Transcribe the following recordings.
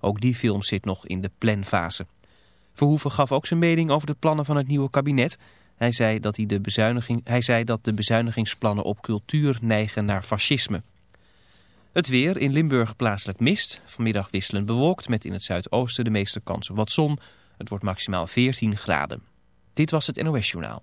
Ook die film zit nog in de planfase. Verhoeven gaf ook zijn mening over de plannen van het nieuwe kabinet. Hij zei dat, hij de, bezuiniging, hij zei dat de bezuinigingsplannen op cultuur neigen naar fascisme. Het weer, in Limburg plaatselijk mist. Vanmiddag wisselend bewolkt met in het zuidoosten de meeste kans op wat zon. Het wordt maximaal 14 graden. Dit was het NOS Journaal.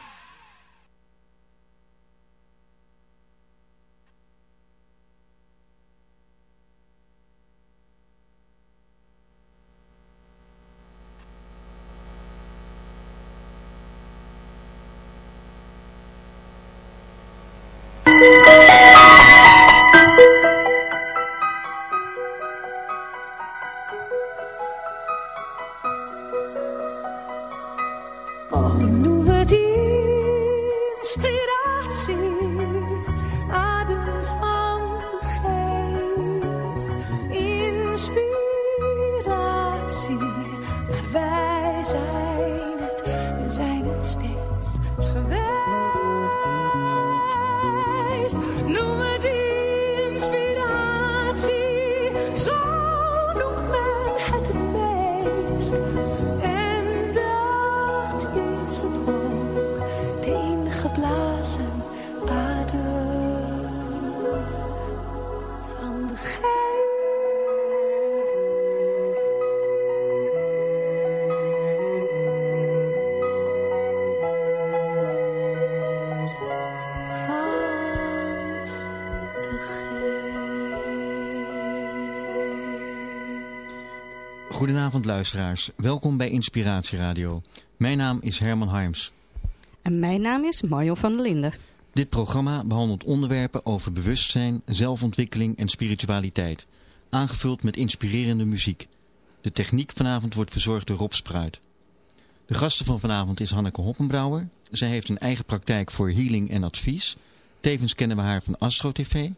Goedenavond luisteraars, welkom bij Inspiratie Radio. Mijn naam is Herman Harms. En mijn naam is Mario van der Linden. Dit programma behandelt onderwerpen over bewustzijn, zelfontwikkeling en spiritualiteit. Aangevuld met inspirerende muziek. De techniek vanavond wordt verzorgd door Rob Spruit. De gasten van vanavond is Hanneke Hoppenbrouwer. Zij heeft een eigen praktijk voor healing en advies. Tevens kennen we haar van Astro TV.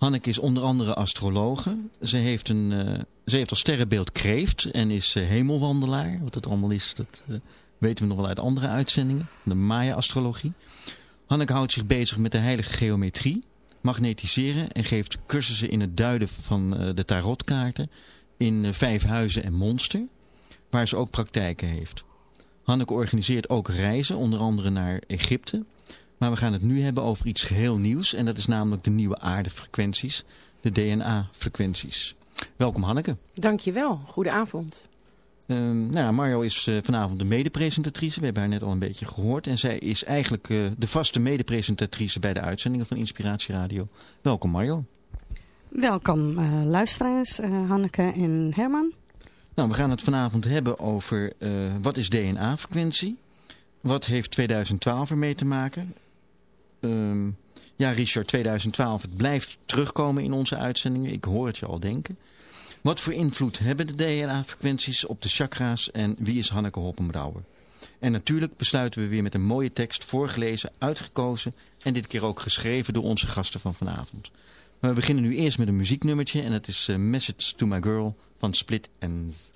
Hanneke is onder andere astrologe. Ze heeft, een, eh, ze heeft als sterrenbeeld kreeft en is eh, hemelwandelaar. Wat het allemaal is, dat eh, weten we nog wel uit andere uitzendingen. De Maya-astrologie. Hanneke houdt zich bezig met de heilige geometrie, magnetiseren en geeft cursussen in het duiden van de tarotkaarten in Vijf Huizen en Monster, waar ze ook praktijken heeft. Hanneke organiseert ook reizen, onder andere naar Egypte. Maar we gaan het nu hebben over iets geheel nieuws en dat is namelijk de nieuwe aardefrequenties, de DNA-frequenties. Welkom Hanneke. Dankjewel, goedenavond. Ehm, nou Mario is eh, vanavond de medepresentatrice. We hebben haar net al een beetje gehoord. En zij is eigenlijk eh, de vaste medepresentatrice bij de uitzendingen van Inspiratie Radio. Welkom Mario. Welkom eh, luisteraars, eh, Hanneke en Herman. Nou, we gaan het vanavond hebben over eh, wat is DNA-frequentie? Wat heeft 2012 ermee te maken? Ehm, ja, Richard, 2012, het blijft terugkomen in onze uitzendingen. Ik hoor het je al denken. Wat voor invloed hebben de DNA-frequenties op de chakra's en wie is Hanneke Hoppenbrouwer? En natuurlijk besluiten we weer met een mooie tekst voorgelezen, uitgekozen en dit keer ook geschreven door onze gasten van vanavond. Maar we beginnen nu eerst met een muzieknummertje en het is eh, Message to My Girl van Split Ends.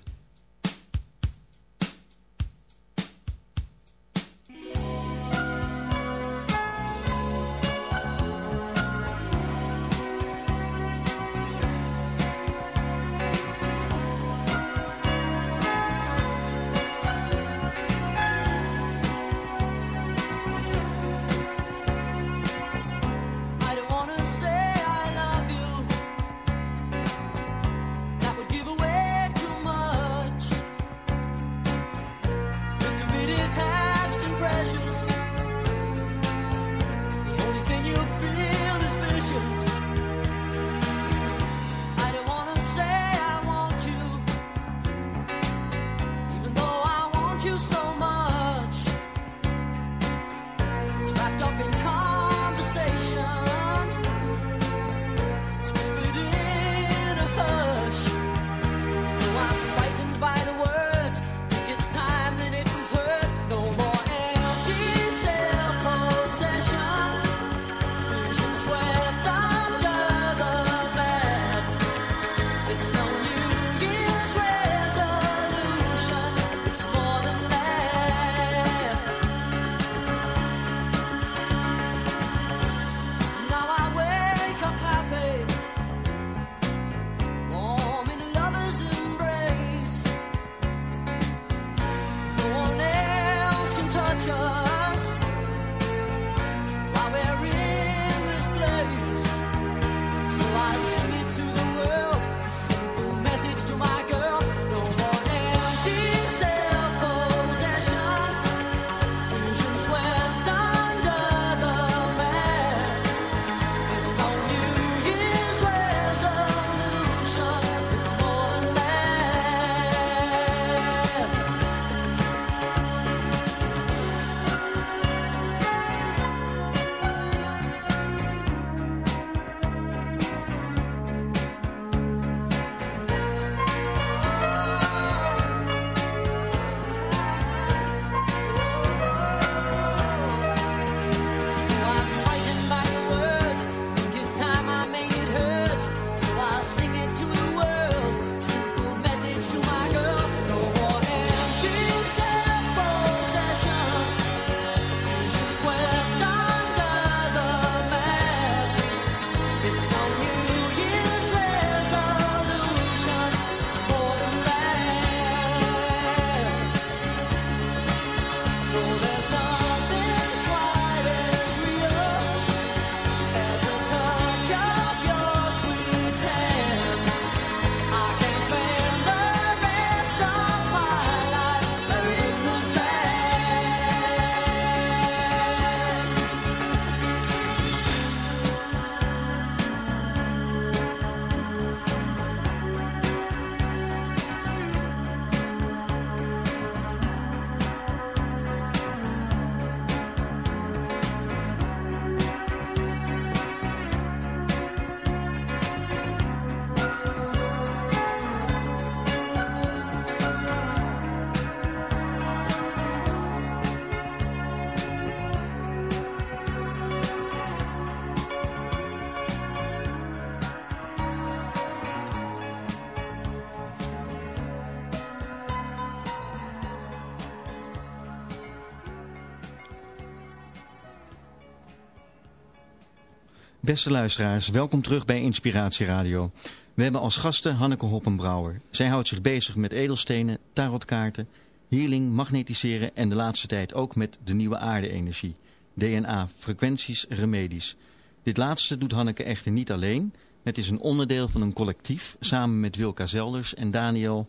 Beste luisteraars, welkom terug bij Inspiratie Radio. We hebben als gasten Hanneke Hoppenbrouwer. Zij houdt zich bezig met edelstenen, tarotkaarten, healing, magnetiseren en de laatste tijd ook met de nieuwe aarde-energie. DNA, frequenties, remedies. Dit laatste doet Hanneke echter niet alleen. Het is een onderdeel van een collectief samen met Wilka Zelders en Daniel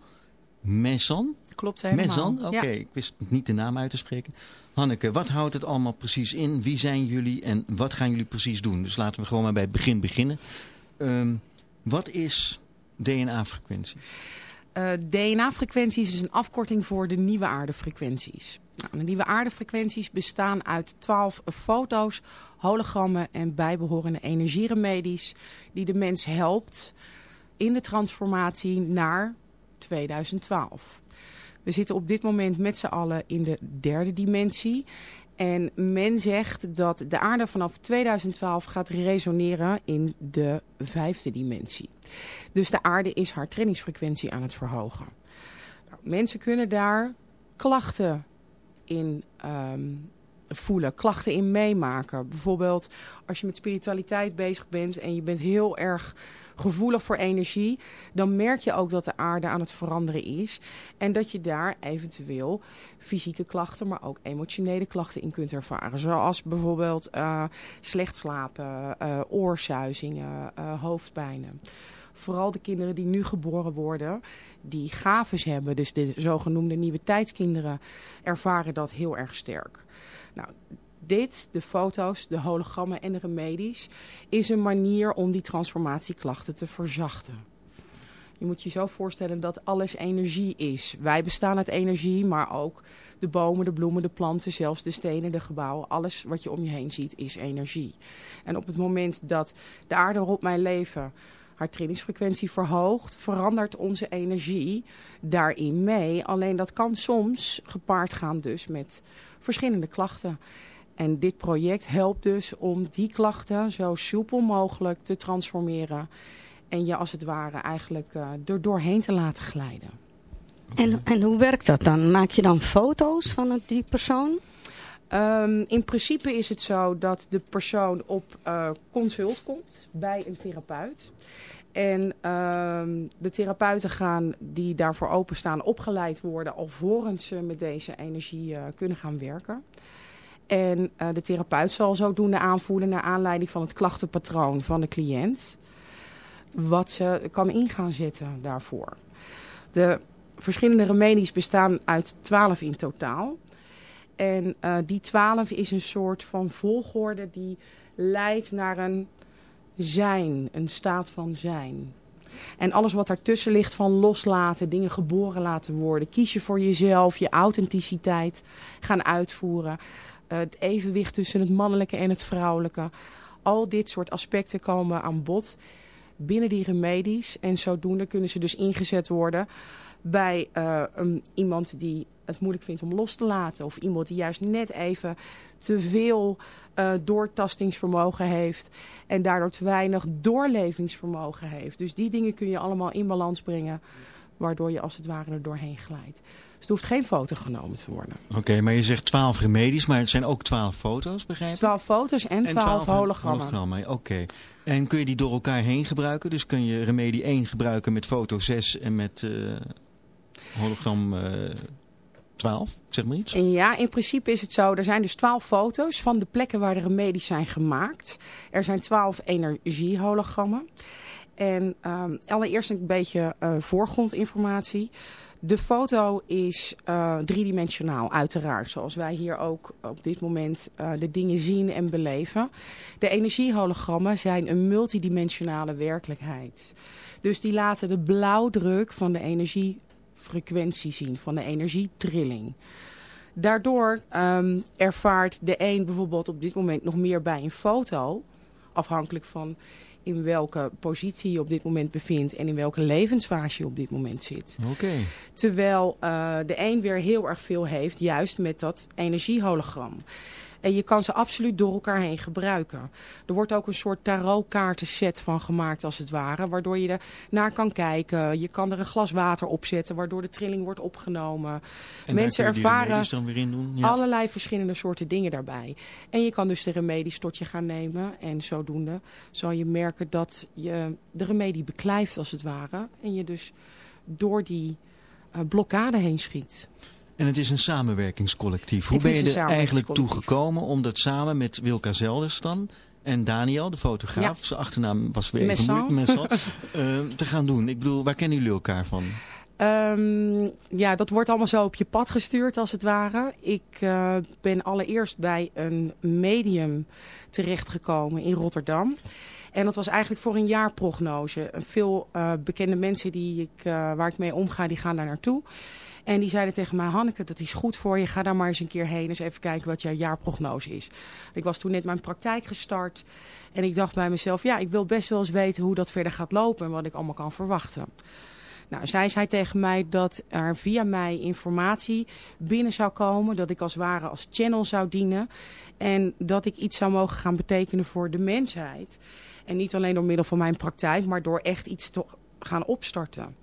Messon. Klopt helemaal. Messon, oké, Ja. ik wist niet de naam uit te spreken. Hanneke, wat houdt het allemaal precies in? Wie zijn jullie en wat gaan jullie precies doen? Dus laten we gewoon maar bij het begin beginnen. Ehm, wat is DNA-frequentie? Eh, DNA-frequenties is een afkorting voor de nieuwe aardefrequenties. Nou, de nieuwe aardefrequenties bestaan uit 12 foto's, hologrammen en bijbehorende energieremedies die de mens helpt in de transformatie naar 2012. We zitten op dit moment met z'n allen in de derde dimensie. En men zegt dat de aarde vanaf 2012 gaat resoneren in de vijfde dimensie. Dus de aarde is haar trainingsfrequentie aan het verhogen. Nou, mensen kunnen daar klachten in ehm, voelen, klachten in meemaken. Bijvoorbeeld als je met spiritualiteit bezig bent en je bent heel erg gevoelig voor energie, dan merk je ook dat de aarde aan het veranderen is. En dat je daar eventueel fysieke klachten, maar ook emotionele klachten in kunt ervaren. Zoals bijvoorbeeld eh, slecht slapen, eh oorsuizingen, eh, hoofdpijnen. Vooral de kinderen die nu geboren worden, die gaves hebben, dus de zogenoemde nieuwe tijdskinderen, ervaren dat heel erg sterk. Nou, dit, de foto's, de hologrammen en de remedies, is een manier om die transformatieklachten te verzachten. Je moet je zo voorstellen dat alles energie is. Wij bestaan uit energie, maar ook de bomen, de bloemen, de planten, zelfs de stenen, de gebouwen. Alles wat je om je heen ziet is energie. En op het moment dat de aarde waarop wij leven haar trainingsfrequentie verhoogt, verandert onze energie daarin mee. Alleen dat kan soms gepaard gaan dus met verschillende klachten. En dit project helpt dus om die klachten zo soepel mogelijk te transformeren. En je als het ware eigenlijk eh, er doorheen te laten glijden. En, en hoe werkt dat dan? Maak je dan foto's van die persoon? Ehm, in principe is het zo dat de persoon op eh, consult komt bij een therapeut. En ehm, de therapeuten gaan die daarvoor openstaan opgeleid worden alvorens ze met deze energie eh, kunnen gaan werken. En eh, de therapeut zal zodoende aanvoelen naar aanleiding van het klachtenpatroon van de cliënt. Wat ze kan in gaan zetten daarvoor. De verschillende remedies bestaan uit 12 in totaal. En eh, die 12 is een soort van volgorde die leidt naar een zijn, een staat van zijn. En alles wat daartussen ligt van loslaten, dingen geboren laten worden. Kies je voor jezelf, je authenticiteit gaan uitvoeren. Eh, het evenwicht tussen het mannelijke en het vrouwelijke. Al dit soort aspecten komen aan bod binnen die remedies. En zodoende kunnen ze dus ingezet worden bij eh, een, iemand die het moeilijk vindt om los te laten. Of iemand die juist net even te veel eh, doortastingsvermogen heeft. En daardoor te weinig doorlevingsvermogen heeft. Dus die dingen kun je allemaal in balans brengen. Waardoor je als het ware er doorheen glijdt. Dus er hoeft geen foto genomen te worden. Oké, maar je zegt 12 remedies, maar het zijn ook 12 foto's, begrijp ik? 12 foto's en 12, hologrammen. hologrammen, Oké. En kun je die door elkaar heen gebruiken? Dus kun je remedie 1 gebruiken met foto 6 en met eh, hologram eh 12, zeg maar iets? Ja, in principe is het zo. Er zijn dus 12 foto's van de plekken waar de remedies zijn gemaakt. Er zijn 12 energiehologrammen. En ehm, allereerst een beetje eh, voorgrondinformatie. De foto is eh, driedimensionaal, uiteraard. Zoals wij hier ook op dit moment eh, de dingen zien en beleven. De energiehologrammen zijn een multidimensionale werkelijkheid. Dus die laten de blauwdruk van de energiefrequentie zien, van de energietrilling. Daardoor ehm, ervaart de een bijvoorbeeld op dit moment nog meer bij een foto. Afhankelijk van in welke positie je op dit moment bevindt en in welke levensfase je op dit moment zit. Oké. Terwijl eh, de een weer heel erg veel heeft, juist met dat energiehologram. En je kan ze absoluut door elkaar heen gebruiken. Er wordt ook een soort tarotkaartenset van gemaakt als het ware. Waardoor je er naar kan kijken. Je kan er een glas water op zetten waardoor de trilling wordt opgenomen. En Mensen ervaren dan weer in doen? Ja. allerlei verschillende soorten dingen daarbij. En je kan dus de remedies tot je gaan nemen. En zodoende zal je merken dat je de remedie beklijft als het ware. En je dus door die eh, blokkade heen schiet. En het is een samenwerkingscollectief. Hoe ben je er eigenlijk samenwerkingscollectief. toegekomen om dat samen met Wilka Zelders dan en Daniel, de fotograaf, zijn achternaam was weer even moeilijk, eh, te gaan doen? Ik bedoel, waar kennen jullie elkaar van? Ehm, ja, dat wordt allemaal zo op je pad gestuurd als het ware. Ik eh, ben allereerst bij een medium terechtgekomen in Rotterdam. En dat was eigenlijk voor een jaarprognose. Veel eh, bekende mensen die ik, waar ik mee omga, die gaan daar naartoe. En die zeiden tegen mij, Hanneke, dat is goed voor je. Ga daar maar eens een keer heen. Eens even kijken wat jouw jaarprognose is. Ik was toen net mijn praktijk gestart. En ik dacht bij mezelf, ja, ik wil best wel eens weten hoe dat verder gaat lopen. En wat ik allemaal kan verwachten. Nou, zij zei tegen mij dat er via mij informatie binnen zou komen. Dat ik als ware als channel zou dienen. En dat ik iets zou mogen gaan betekenen voor de mensheid. En niet alleen door middel van mijn praktijk, maar door echt iets te gaan opstarten.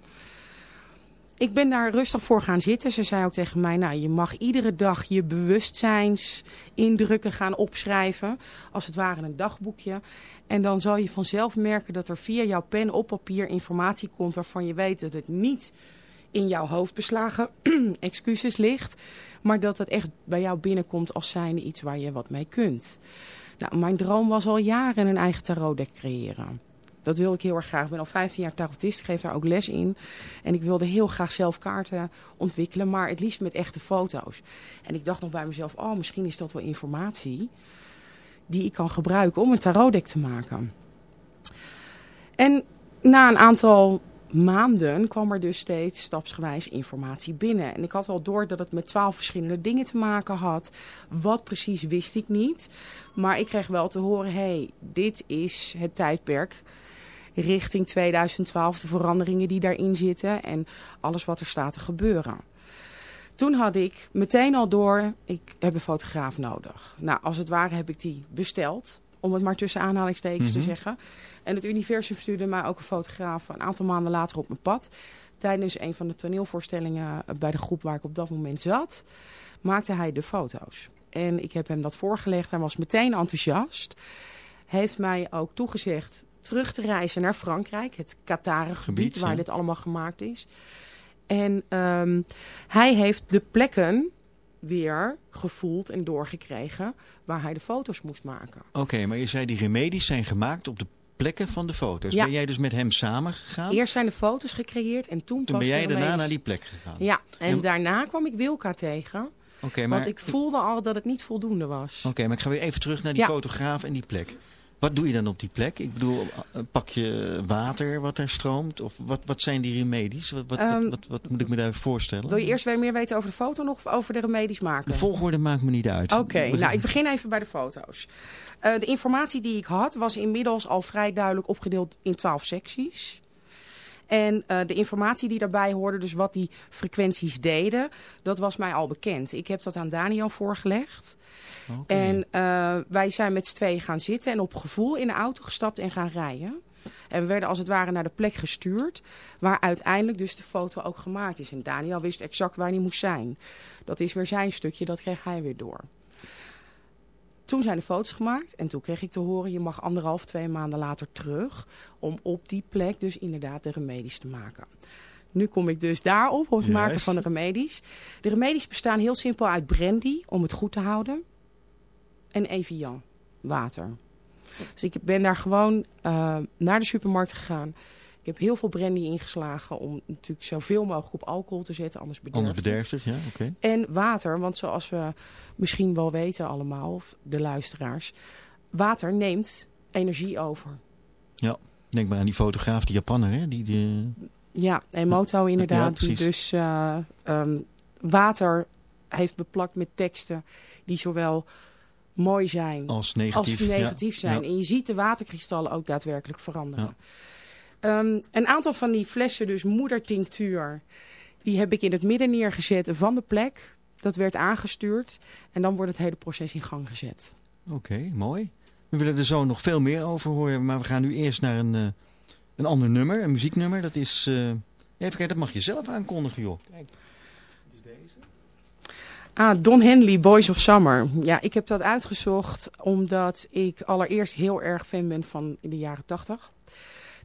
Ik ben daar rustig voor gaan zitten. Ze zei ook tegen mij, nou, je mag iedere dag je bewustzijnsindrukken gaan opschrijven. Als het ware een dagboekje. En dan zal je vanzelf merken dat er via jouw pen op papier informatie komt waarvan je weet dat het niet in jouw hoofd beslagen excuses ligt. Maar dat het echt bij jou binnenkomt als zijnde iets waar je wat mee kunt. Nou, mijn droom was al jaren een eigen tarotdek creëren. Dat wil ik heel erg graag. Ik ben al 15 jaar tarotist, geef daar ook les in. En ik wilde heel graag zelf kaarten ontwikkelen, maar het liefst met echte foto's. En ik dacht nog bij mezelf, oh, misschien is dat wel informatie die ik kan gebruiken om een tarotdek te maken. En na een aantal maanden kwam er dus steeds stapsgewijs informatie binnen. En ik had al door dat het met twaalf verschillende dingen te maken had. Wat precies wist ik niet. Maar ik kreeg wel te horen, hey, dit is het tijdperk richting 2012. De veranderingen die daarin zitten en alles wat er staat te gebeuren. Toen had ik meteen al door, ik heb een fotograaf nodig. Nou, als het ware heb ik die besteld. Om het maar tussen aanhalingstekens te Mhm. zeggen. En het universum stuurde mij ook een fotograaf een aantal maanden later op mijn pad. Tijdens een van de toneelvoorstellingen bij de groep waar ik op dat moment zat, maakte hij de foto's. En ik heb hem dat voorgelegd. Hij was meteen enthousiast. Heeft mij ook toegezegd terug te reizen naar Frankrijk. Het Qatare gebied Gebied, waar dit allemaal gemaakt is. En ehm, hij heeft de plekken weer gevoeld en doorgekregen waar hij de foto's moest maken. Oké, maar je zei die remedies zijn gemaakt op de plekken van de foto's. Ja. Ben jij dus met hem samen gegaan? Eerst zijn de foto's gecreëerd en toen, Toen pas ben jij daarna naar die plek gegaan? Ja, en En- daarna kwam ik Wilka tegen. Maar, Want ik voelde al dat het niet voldoende was. Oké, maar ik ga weer even terug naar die Ja. fotograaf en die plek. Wat doe je dan op die plek? Ik bedoel, eh, pak je water wat er stroomt? Of wat, wat zijn die remedies? Wat, wat, Ehm, wat, moet ik me daar voorstellen? Wil je eerst weer meer weten over de foto nog of over de remedies maken? De volgorde maakt me niet uit. Oké, nou ik begin even bij de foto's. Eh, de informatie die ik had was inmiddels al vrij duidelijk opgedeeld in 12 secties. En eh, de informatie die daarbij hoorde, dus wat die frequenties deden, dat was mij al bekend. Ik heb dat aan Daniel voorgelegd. Oké. En eh, wij zijn met z'n tweeën gaan zitten en op gevoel in de auto gestapt en gaan rijden. En we werden als het ware naar de plek gestuurd waar uiteindelijk dus de foto ook gemaakt is. En Daniel wist exact waar hij moest zijn. Dat is weer zijn stukje, dat kreeg hij weer door. Toen zijn de foto's gemaakt en toen kreeg ik te horen... je mag anderhalf, twee maanden later terug... om op die plek dus inderdaad de remedies te maken. Nu kom ik dus daarop, op het maken van de remedies. De remedies bestaan heel simpel uit brandy, om het goed te houden. En Evian, water. Dus ik ben daar gewoon eh, naar de supermarkt gegaan. Ik heb heel veel brandy ingeslagen om natuurlijk zoveel mogelijk op alcohol te zetten, anders bederft Anders bederft het, ja, oké. en water, want zoals we misschien wel weten allemaal, of de luisteraars, water neemt energie over. Denk maar aan die fotograaf, die Japanner, hè? Die, die, Ja, Emoto inderdaad, die dus eh, ehm, water heeft beplakt met teksten die zowel mooi zijn als negatief. als ja. zijn. Ja. En je ziet de waterkristallen ook daadwerkelijk veranderen. Ehm, een aantal van die flessen, dus moedertinctuur, die heb ik in het midden neergezet van de plek. Dat werd aangestuurd en dan wordt het hele proces in gang gezet. Oké, mooi. We willen er zo nog veel meer over horen, maar we gaan nu eerst naar een, uh, een ander nummer, een muzieknummer. Dat is, uh, even kijken, dat mag je zelf aankondigen joh. Kijk. Ah, Don Henley, Boys of Summer. Ja, ik heb dat uitgezocht omdat ik allereerst heel erg fan ben van de jaren tachtig.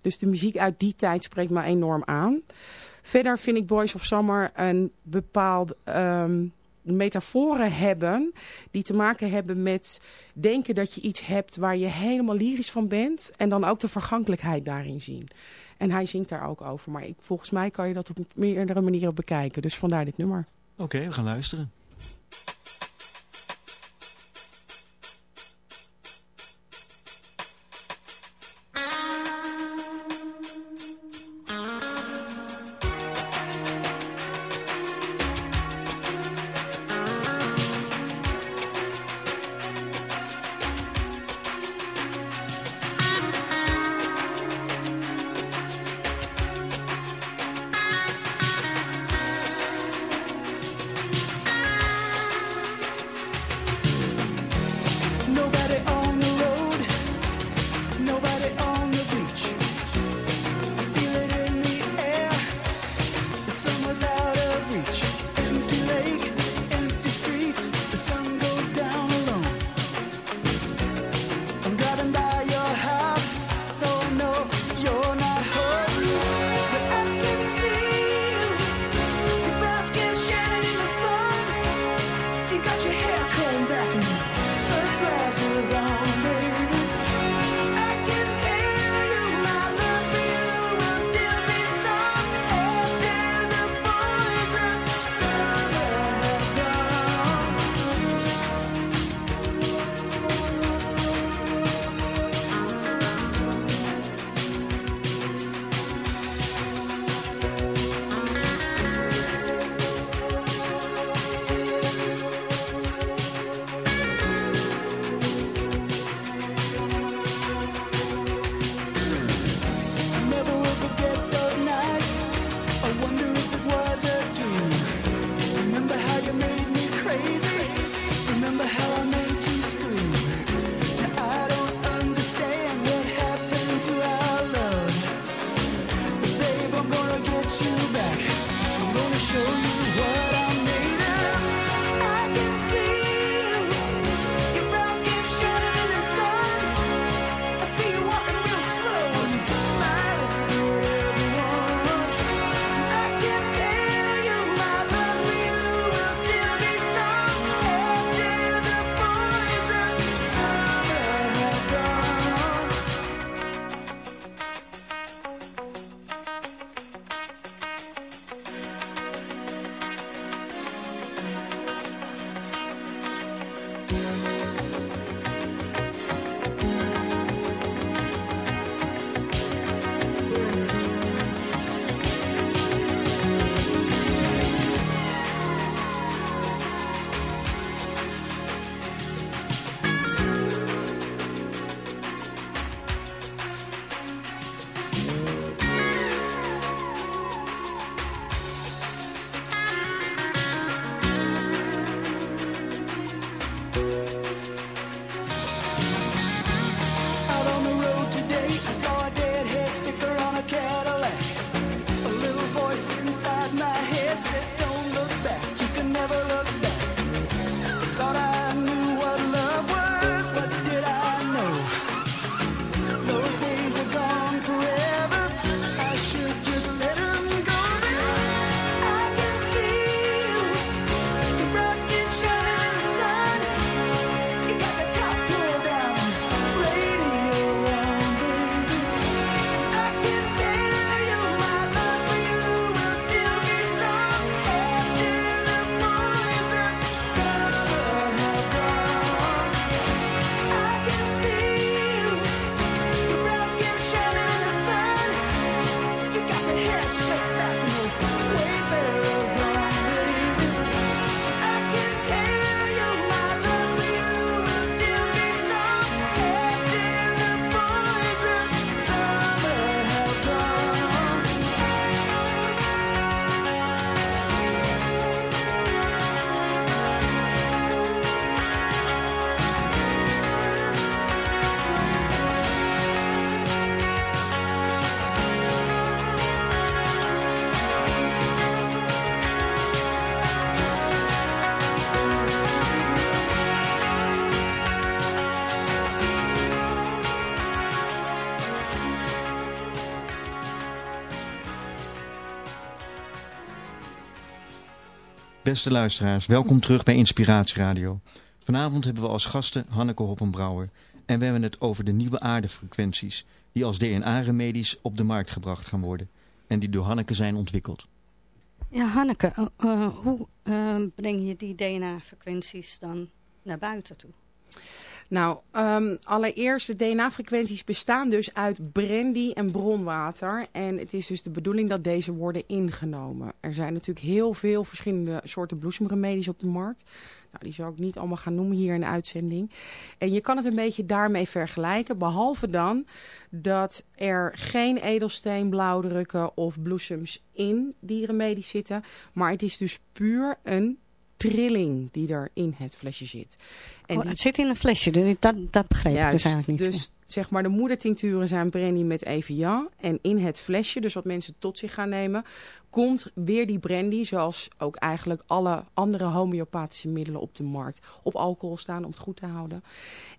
Dus de muziek uit die tijd spreekt me enorm aan. Verder vind ik Boys of Summer een bepaalde um, metaforen hebben... die te maken hebben met denken dat je iets hebt waar je helemaal lyrisch van bent... en dan ook de vergankelijkheid daarin zien. En hij zingt daar ook over. Maar ik, volgens mij kan je dat op meerdere manieren bekijken. Dus vandaar dit nummer. Oké, we gaan luisteren. Beste luisteraars, welkom terug bij Inspiratieradio. Vanavond hebben we als gasten Hanneke Hoppenbrouwer. En we hebben het over de nieuwe aardefrequenties... die als DNA-remedies op de markt gebracht gaan worden. En die door Hanneke zijn ontwikkeld. Ja, Hanneke, eh, eh, hoe eh, breng je die DNA-frequenties dan naar buiten toe? Nou, ehm, allereerst, de DNA-frequenties bestaan dus uit brandy en bronwater. En het is dus de bedoeling dat deze worden ingenomen. Er zijn natuurlijk heel veel verschillende soorten bloesemremedies op de markt. Nou, die zal ik niet allemaal gaan noemen hier in de uitzending. En je kan het een beetje daarmee vergelijken. Behalve dan dat er geen edelsteenblauwdrukken of bloesems in die remedies zitten. Maar het is dus puur een trilling die er in het flesje zit. En Oh, die- het zit in een flesje, dus dat, dat begreep ik dus eigenlijk niet. Dus zeg maar de moedertincturen zijn brandy met Evian. En in het flesje, dus wat mensen tot zich gaan nemen, komt weer die brandy, zoals ook eigenlijk alle andere homeopathische middelen op de markt, op alcohol staan om het goed te houden.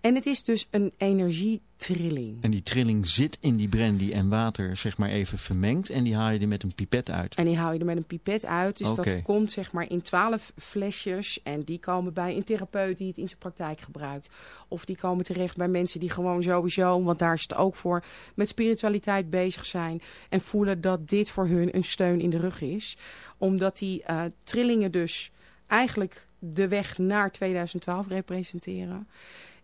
En het is dus een energietrilling. En die trilling zit in die brandy en water zeg maar even vermengd. En die haal je er met een pipet uit. En die haal je er met een pipet uit. Dus dat komt zeg maar in twaalf flesjes. En die komen bij een therapeut die het in zijn praktijk gebruikt. Of die komen terecht bij mensen die gewoon sowieso, want daar is het ook voor, met spiritualiteit bezig zijn. En voelen dat dit voor hun een steun in de rug is. Omdat die eh, trillingen dus eigenlijk de weg naar 2012 representeren.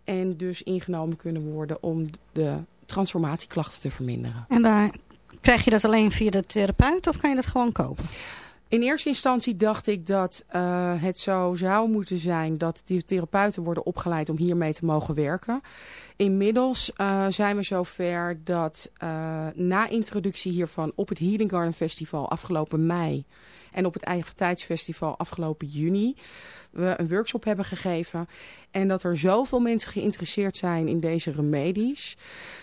En dus ingenomen kunnen worden om de transformatieklachten te verminderen. En waar, krijg je dat alleen via de therapeut of kan je dat gewoon kopen? In eerste instantie dacht ik dat eh, het zo zou moeten zijn dat die therapeuten worden opgeleid om hiermee te mogen werken. Inmiddels eh, zijn we zover dat eh, na introductie hiervan op het Healing Garden Festival afgelopen mei en op het Eigen Tijdsfestival afgelopen juni we een workshop hebben gegeven. En dat er zoveel mensen geïnteresseerd zijn in deze remedies.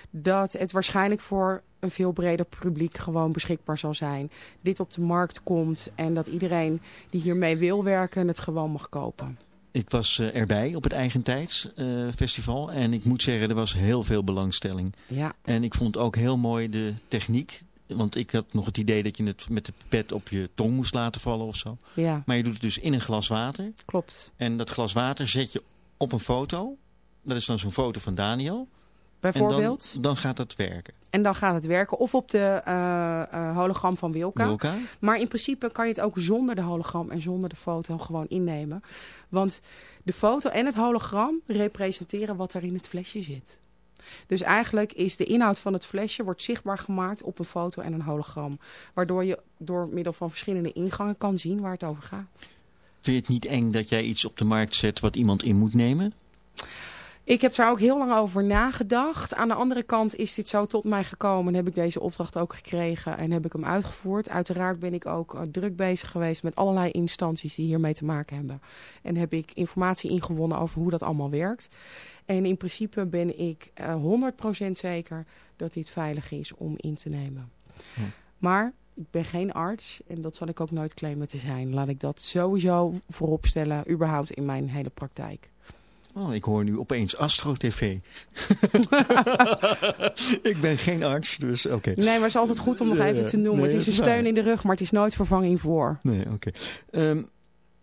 Dat het waarschijnlijk voor een veel breder publiek gewoon beschikbaar zal zijn. Dit op de markt komt en dat iedereen die hiermee wil werken het gewoon mag kopen. Ik was eh, erbij op het Eigentijds eh, festival. En ik moet zeggen, er was heel veel belangstelling. Ja, En ik vond ook heel mooi de techniek. Want ik had nog het idee dat je het met de pipet op je tong moest laten vallen of zo. ja, Maar je doet het dus in een glas water. klopt. En dat glas water zet je op een foto. Dat is dan zo'n foto van Daniel. Bijvoorbeeld. En dan, dan gaat dat werken. En dan gaat het werken. Of op de eh, eh, hologram van Wilka. Wilka? Maar in principe kan je het ook zonder de hologram en zonder de foto gewoon innemen. Want de foto en het hologram representeren wat er in het flesje zit. Dus eigenlijk is de inhoud van het flesje wordt zichtbaar gemaakt op een foto en een hologram. Waardoor je door middel van verschillende ingangen kan zien waar het over gaat. Vind je het niet eng dat jij iets op de markt zet wat iemand in moet nemen? Ik heb daar ook heel lang over nagedacht. Aan de andere kant is dit zo tot mij gekomen en heb ik deze opdracht ook gekregen en heb ik hem uitgevoerd. Uiteraard ben ik ook eh, druk bezig geweest met allerlei instanties die hiermee te maken hebben. En heb ik informatie ingewonnen over hoe dat allemaal werkt. En in principe ben ik eh 100% zeker dat dit veilig is om in te nemen. Hm. Maar ik ben geen arts en dat zal ik ook nooit claimen te zijn. Laat ik dat sowieso voorop stellen, überhaupt in mijn hele praktijk. Oh, ik hoor nu opeens Astro TV. ik ben geen arts, dus oké. Nee, maar het is altijd goed om nog Ja, even te noemen. Nee, het is een steun waar. in de rug, maar het is nooit vervanging voor. Nee, oké. Ehm,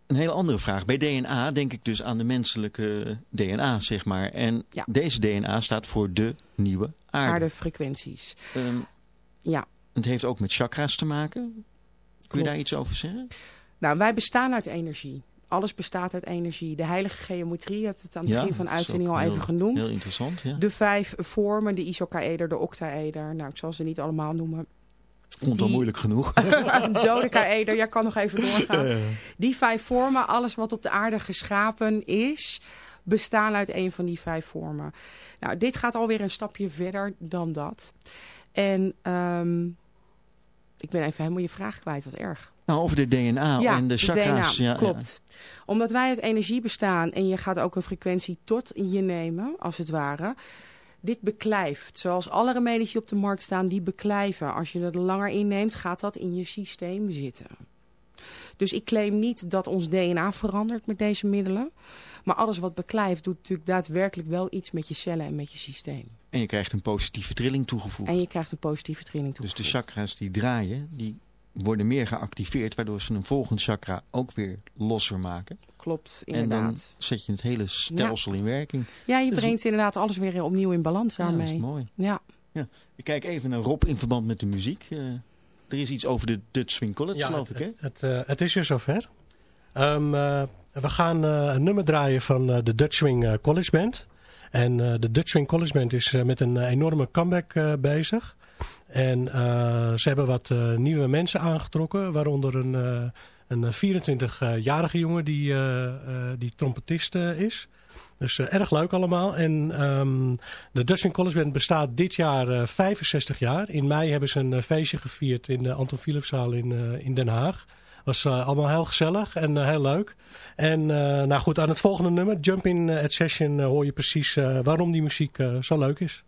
een hele andere vraag. Bij DNA denk ik dus aan de menselijke DNA, zeg maar. En Ja. deze DNA staat voor de nieuwe aarde. Aardefrequenties. Ehm, Ja. het heeft ook met chakra's te maken. Kun je Klopt. daar iets over zeggen? Nou, wij bestaan uit energie. Alles bestaat uit energie. De heilige geometrie, je hebt het aan het Ja, begin van de uitzending al even genoemd. Heel interessant, ja. De vijf vormen, de isocaeder, de octaeder. Nou, ik zal ze niet allemaal noemen. Vond al moeilijk genoeg. Dodecaeder, jij kan nog even doorgaan. Die vijf vormen, alles wat op de aarde geschapen is, bestaan uit een van die vijf vormen. Nou, dit gaat alweer een stapje verder dan dat. En ehm, ik ben even helemaal je vraag kwijt, wat erg. Nou, over de DNA en de chakra's. DNA, ja, klopt. Omdat wij uit energie bestaan en je gaat ook een frequentie tot je nemen, als het ware. Dit beklijft. Zoals alle remedies die op de markt staan, die beklijven. Als je het langer inneemt, gaat dat in je systeem zitten. Dus ik claim niet dat ons DNA verandert met deze middelen. Maar alles wat beklijft, doet natuurlijk daadwerkelijk wel iets met je cellen en met je systeem. En je krijgt een positieve trilling toegevoegd. En je krijgt een positieve trilling Dus toegevoegd. de chakras die draaien, die worden meer geactiveerd, waardoor ze een volgend chakra ook weer losser maken. Klopt, En dan inderdaad. zet je het hele stelsel in werking. Ja, je Dus- brengt inderdaad alles weer opnieuw in balans Ja, dat daarmee. is mooi. Ja, Ik kijk even naar Rob in verband met de muziek. Eh, er is iets over de Dutch Swing College, geloof ik, hè? Het, het, eh, het is weer zover. Ehm, eh, we gaan eh, een nummer draaien van eh, de Dutch Swing eh, College Band. En eh, de Dutch Swing College Band is eh, met een eh, enorme comeback eh, bezig. En eh, ze hebben wat eh, nieuwe mensen aangetrokken, waaronder een, eh, een 24-jarige jongen die, die trompetist is. Dus erg leuk allemaal. En ehm, de Dutch Swing College Band bestaat dit jaar eh, 65 jaar. In mei hebben ze een feestje gevierd in de Anton Philipszaal in, in Den Haag. Was allemaal heel gezellig en heel leuk. En nou goed, aan het volgende nummer, Jump in at Session, hoor je precies waarom die muziek zo leuk is.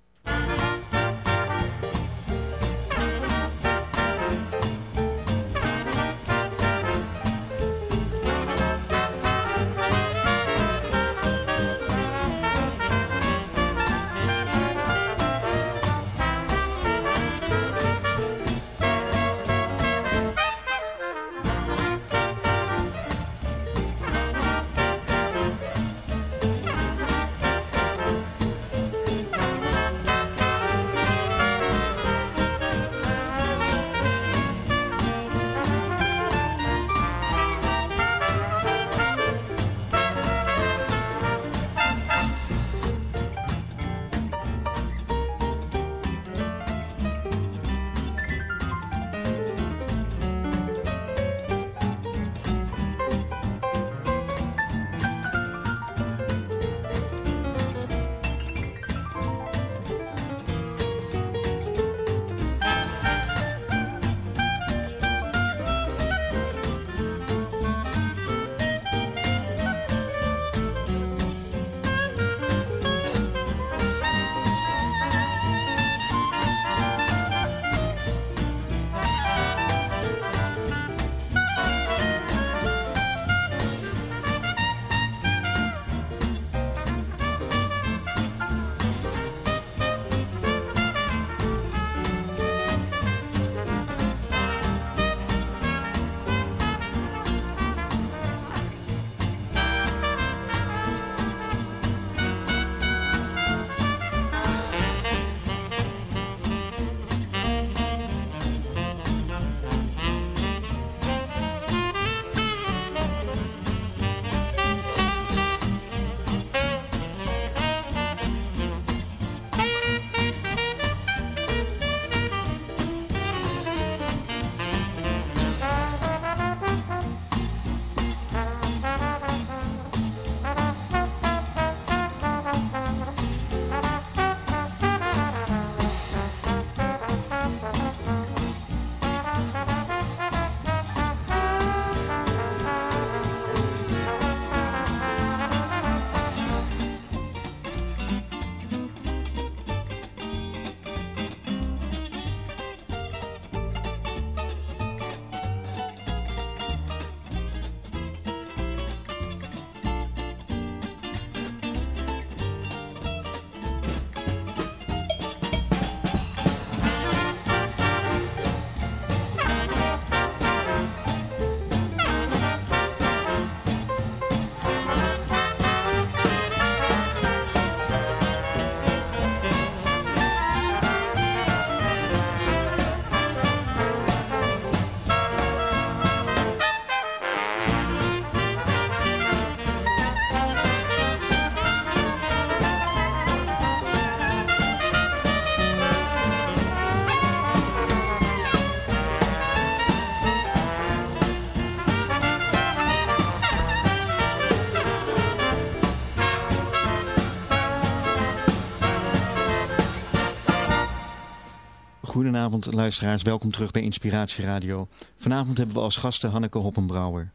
Goedenavond luisteraars, welkom terug bij Inspiratie Radio. Vanavond hebben we als gasten Hanneke Hoppenbrouwer.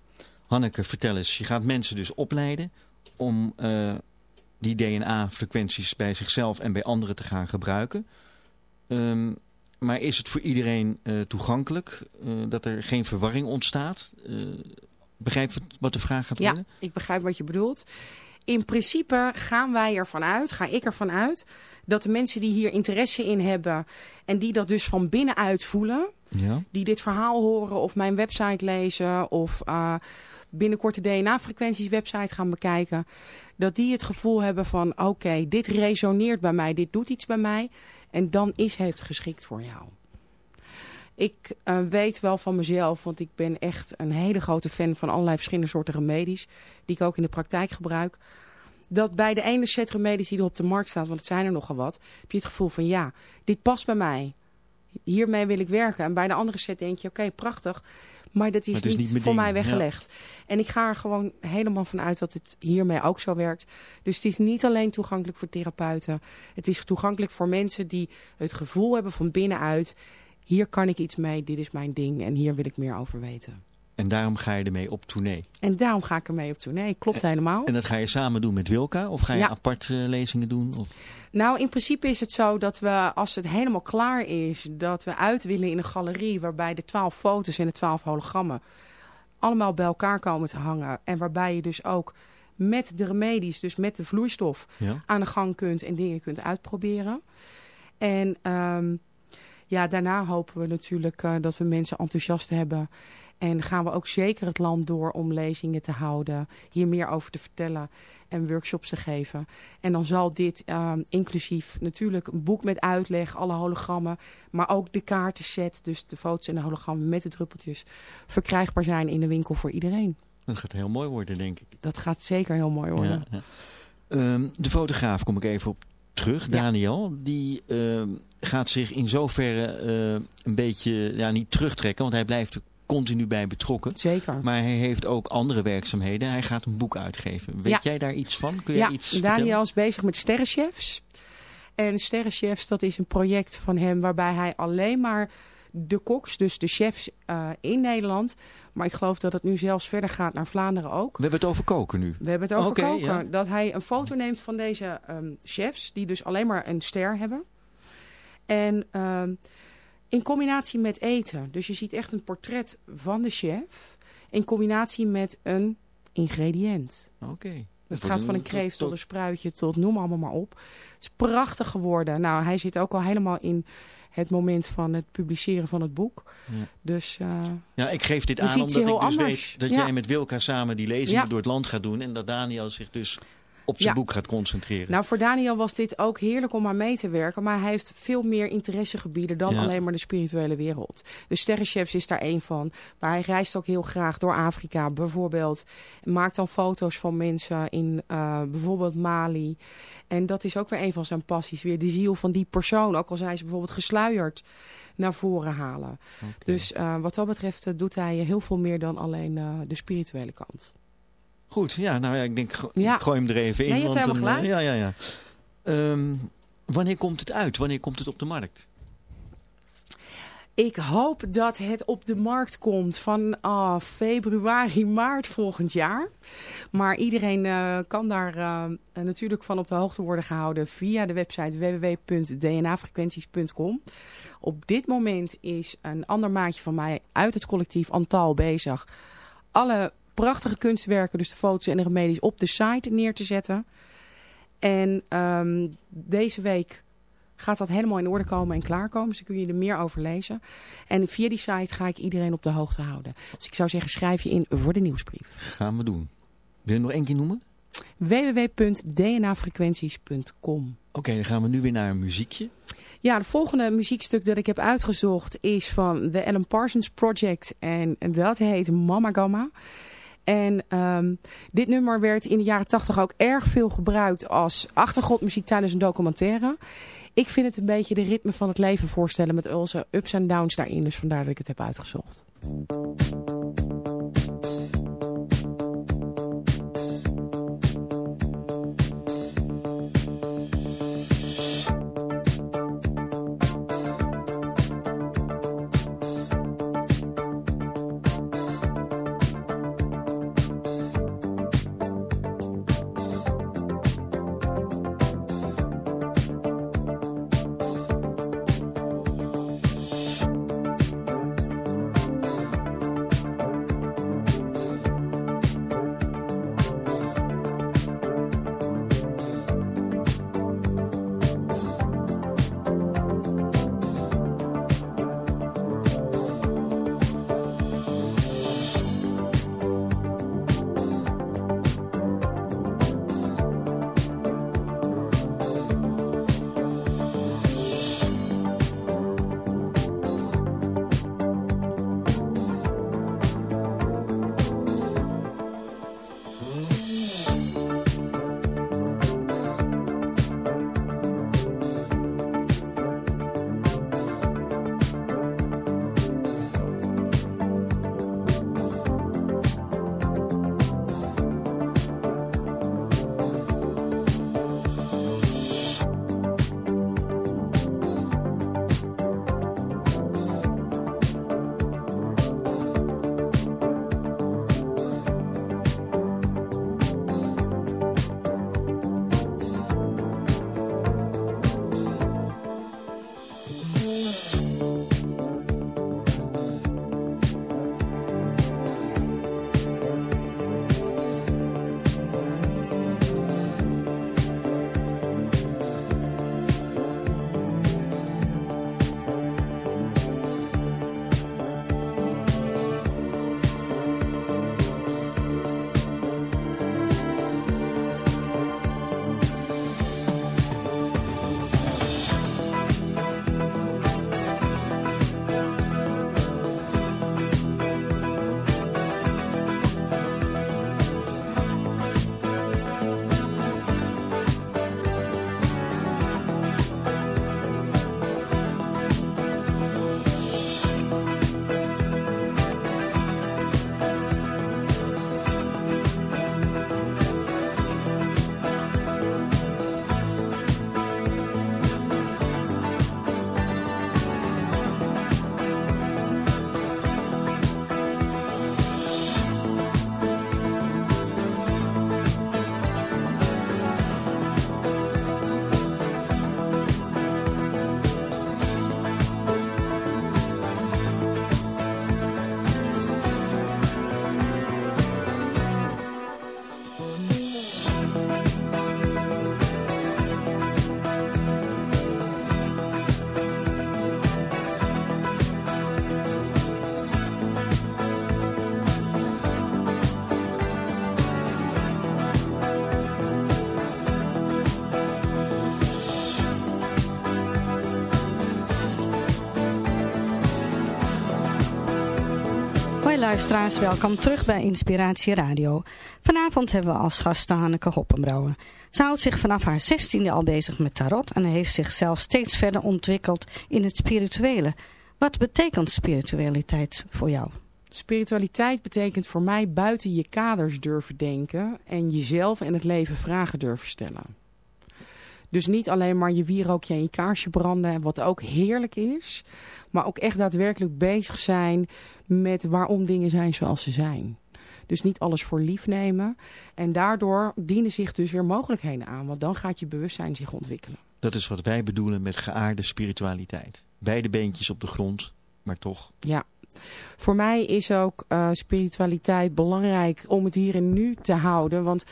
Hanneke, vertel eens, je gaat mensen dus opleiden om eh, die DNA-frequenties bij zichzelf en bij anderen te gaan gebruiken. Ehm, maar is het voor iedereen eh, toegankelijk, eh, dat er geen verwarring ontstaat? Begrijp wat de vraag gaat Ja, worden? ik begrijp wat je bedoelt. In principe gaan wij ervan uit, ga ik ervan uit, dat de mensen die hier interesse in hebben en die dat dus van binnenuit voelen, Ja. die dit verhaal horen of mijn website lezen of uh, binnenkort de DNA-frequenties website gaan bekijken, dat die het gevoel hebben van oké, okay, dit resoneert bij mij, dit doet iets bij mij en dan is het geschikt voor jou. Ik uh, weet wel van mezelf, want ik ben echt een hele grote fan van allerlei verschillende soorten remedies, die ik ook in de praktijk gebruik. Dat bij de ene set remedies die er op de markt staat, want het zijn er nogal wat, heb je het gevoel van ja, dit past bij mij. Hiermee wil ik werken. En bij de andere set denk je, oké, okay, prachtig. Maar dat is, Maar het is niet, voor mij weggelegd. En ik ga er gewoon helemaal van uit dat het hiermee ook zo werkt. Dus het is niet alleen toegankelijk voor therapeuten. Het is toegankelijk voor mensen die het gevoel hebben van binnenuit... hier kan ik iets mee, dit is mijn ding en hier wil ik meer over weten. En daarom ga je ermee op tournee. En daarom ga ik ermee op tournee. Klopt helemaal. En dat ga je samen doen met Wilka? Of ga je Ja. apart eh, lezingen doen? Of... Nou, in principe is het zo dat we, als het helemaal klaar is, dat we uit willen in een galerie waarbij de twaalf foto's en de twaalf hologrammen allemaal bij elkaar komen te hangen. En waarbij je dus ook met de remedies, dus met de vloeistof, Ja? aan de gang kunt en dingen kunt uitproberen. En ehm, ja, daarna hopen we natuurlijk eh, dat we mensen enthousiast hebben. En gaan we ook zeker het land door om lezingen te houden, hier meer over te vertellen en workshops te geven. En dan zal dit ehm, inclusief natuurlijk een boek met uitleg, alle hologrammen, maar ook de kaartenset, dus de foto's en de hologrammen met de druppeltjes, verkrijgbaar zijn in de winkel voor iedereen. Dat gaat heel mooi worden, denk ik. Dat gaat zeker heel mooi worden. Ja, ja. Ehm, de fotograaf kom ik even op terug, Ja. Daniel. Die ehm, gaat zich in zoverre een beetje ja, niet terugtrekken, want hij blijft continu bij betrokken. Zeker. Maar hij heeft ook andere werkzaamheden. Hij gaat een boek uitgeven. Weet Ja. jij daar iets van? Kun ja, jij iets Daniel vertellen? is bezig met sterrenchefs. En sterrenchefs, dat is een project van hem waarbij hij alleen maar de koks, dus de chefs eh, in Nederland. Maar ik geloof dat het nu zelfs verder gaat naar Vlaanderen ook. We hebben het over koken nu. We hebben het over koken. ja. Dat hij een foto neemt van deze ehm, chefs, die dus alleen maar een ster hebben. En ehm, in combinatie met eten. Dus je ziet echt een portret van de chef. In combinatie met een ingrediënt. Oké. Het gaat van een kreeft tot tot- een spruitje tot noem allemaal maar op. Het is prachtig geworden. Nou, hij zit ook al helemaal in het moment van het publiceren van het boek. Ja. Dus eh, Ja, ik geef dit aan omdat ik dus anders. weet dat Ja. jij met Wilka samen die lezingen Ja. door het land gaat doen. En dat Daniel zich dus op zijn Ja. boek gaat concentreren. Nou, voor Daniel was dit ook heerlijk om aan mee te werken. Maar hij heeft veel meer interessegebieden dan Ja. alleen maar de spirituele wereld. De Sterrenchefs is daar één van. Maar hij reist ook heel graag door Afrika bijvoorbeeld. Maakt dan foto's van mensen in eh, bijvoorbeeld Mali. En dat is ook weer een van zijn passies. Weer de ziel van die persoon. Ook al zijn ze bijvoorbeeld gesluierd naar voren halen. Dus eh, wat dat betreft eh, doet hij heel veel meer dan alleen de spirituele kant. Goed, ja, nou ja, ik denk, go- Ja. gooi hem er even in. Nee, want dan, eh, ja, ja, ja. Ehm, wanneer komt het uit? Wanneer komt het op de markt? Ik hoop dat het op de markt komt van ah, februari, maart volgend jaar. Maar iedereen eh, kan daar eh, natuurlijk van op de hoogte worden gehouden via de website www.dnafrequenties.com. Op dit moment is een ander maatje van mij uit het collectief Antal bezig. Alle prachtige kunstwerken, dus de foto's en de remedies, op de site neer te zetten. En ehm, deze week gaat dat helemaal in orde komen en klaarkomen. Dus dan kun je er meer over lezen. En via die site ga ik iedereen op de hoogte houden. Dus ik zou zeggen, schrijf je in voor de nieuwsbrief. Gaan we doen. Wil je nog één keer noemen? www.dnafrequenties.com Oké, dan gaan we nu weer naar een muziekje. Ja, het volgende muziekstuk dat ik heb uitgezocht is van de Alan Parsons Project. En dat heet Mama Gamma. En ehm, dit nummer werd in de jaren tachtig ook erg veel gebruikt als achtergrondmuziek tijdens een documentaire. Ik vind het een beetje de ritme van het leven voorstellen met onze ups en downs daarin. Dus vandaar dat ik het heb uitgezocht. Luisteraars, welkom terug bij Inspiratie Radio. Vanavond hebben we als gast Hanneke Hoppenbrouwer. Ze houdt zich vanaf haar zestiende al bezig met tarot en heeft zichzelf steeds verder ontwikkeld in het spirituele. Wat betekent spiritualiteit voor jou? Spiritualiteit betekent voor mij buiten je kaders durven denken en jezelf en het leven vragen durven stellen. Dus niet alleen maar je wierookje en je kaarsje branden, wat ook heerlijk is. Maar ook echt daadwerkelijk bezig zijn met waarom dingen zijn zoals ze zijn. Dus niet alles voor lief nemen. En daardoor dienen zich dus weer mogelijkheden aan. Want dan gaat je bewustzijn zich ontwikkelen. Dat is wat wij bedoelen met geaarde spiritualiteit. Beide beentjes op de grond, maar toch. Ja. Voor mij is ook uh, spiritualiteit belangrijk om het hier en nu te houden. Want